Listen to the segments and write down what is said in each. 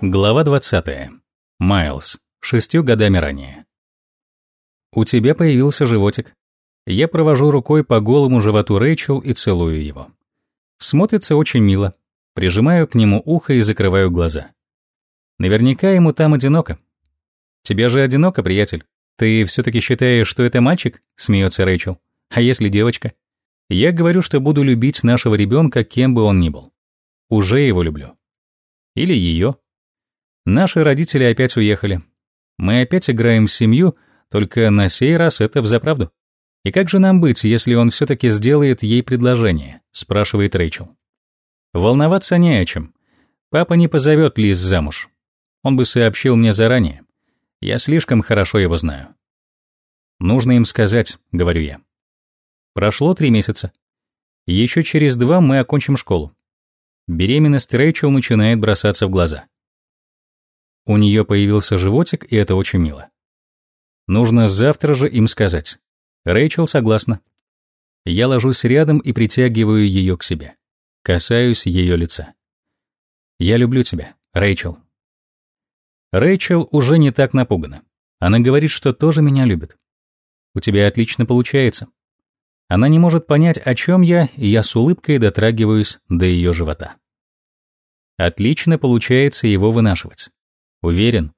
Глава 20. Майлз. Шестью годами ранее. У тебя появился животик. Я провожу рукой по голому животу Рэйчел и целую его. Смотрится очень мило. Прижимаю к нему ухо и закрываю глаза. Наверняка ему там одиноко. Тебе же одиноко, приятель. Ты все-таки считаешь, что это мальчик? Смеется Рэйчел. А если девочка? Я говорю, что буду любить нашего ребенка, кем бы он ни был. Уже его люблю. Или ее. Наши родители опять уехали. Мы опять играем в семью, только на сей раз это взаправду. «И как же нам быть, если он все-таки сделает ей предложение?» — спрашивает Рэйчел. «Волноваться не о чем. Папа не позовет Лиз замуж. Он бы сообщил мне заранее. Я слишком хорошо его знаю». «Нужно им сказать», — говорю я. Прошло три месяца. Еще через два мы окончим школу. Беременность Рэйчел начинает бросаться в глаза. У нее появился животик, и это очень мило. Нужно завтра же им сказать. Рэйчел согласна. Я ложусь рядом и притягиваю ее к себе. Касаюсь ее лица. «Я люблю тебя, Рэйчел». Рэйчел уже не так напугана. Она говорит, что тоже меня любит. «У тебя отлично получается». Она не может понять, о чем я, и я с улыбкой дотрагиваюсь до ее живота. Отлично получается его вынашивать. Уверен,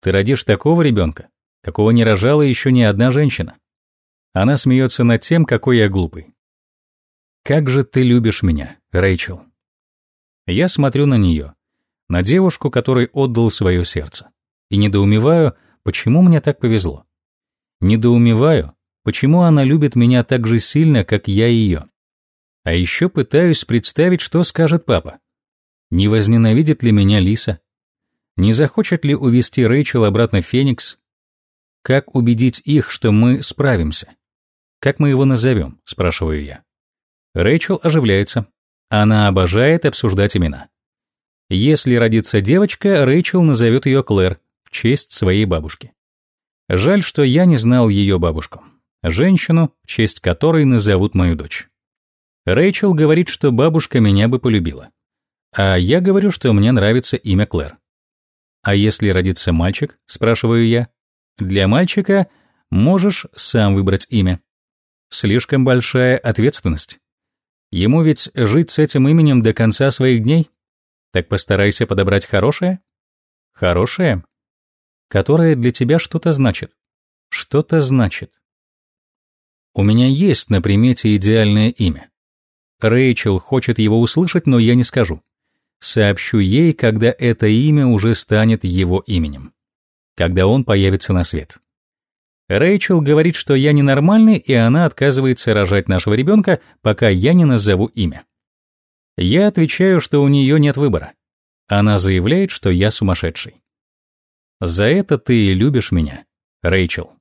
ты родишь такого ребенка, какого не рожала еще ни одна женщина. Она смеется над тем, какой я глупый. Как же ты любишь меня, Рэйчел. Я смотрю на нее, на девушку, которой отдал свое сердце, и недоумеваю, почему мне так повезло. Недоумеваю, почему она любит меня так же сильно, как я ее. А еще пытаюсь представить, что скажет папа. Не возненавидит ли меня Лиса? Не захочет ли увести Рэйчел обратно в Феникс? Как убедить их, что мы справимся? Как мы его назовем? Спрашиваю я. Рэйчел оживляется. Она обожает обсуждать имена. Если родится девочка, Рэйчел назовет ее Клэр в честь своей бабушки. Жаль, что я не знал ее бабушку. Женщину, в честь которой назовут мою дочь. Рэйчел говорит, что бабушка меня бы полюбила. А я говорю, что мне нравится имя Клэр. «А если родится мальчик?» — спрашиваю я. «Для мальчика можешь сам выбрать имя. Слишком большая ответственность. Ему ведь жить с этим именем до конца своих дней? Так постарайся подобрать хорошее? Хорошее? Которое для тебя что-то значит. Что-то значит. У меня есть на примете идеальное имя. Рэйчел хочет его услышать, но я не скажу. Сообщу ей, когда это имя уже станет его именем. Когда он появится на свет. Рэйчел говорит, что я ненормальный, и она отказывается рожать нашего ребенка, пока я не назову имя. Я отвечаю, что у нее нет выбора. Она заявляет, что я сумасшедший. За это ты любишь меня, Рэйчел.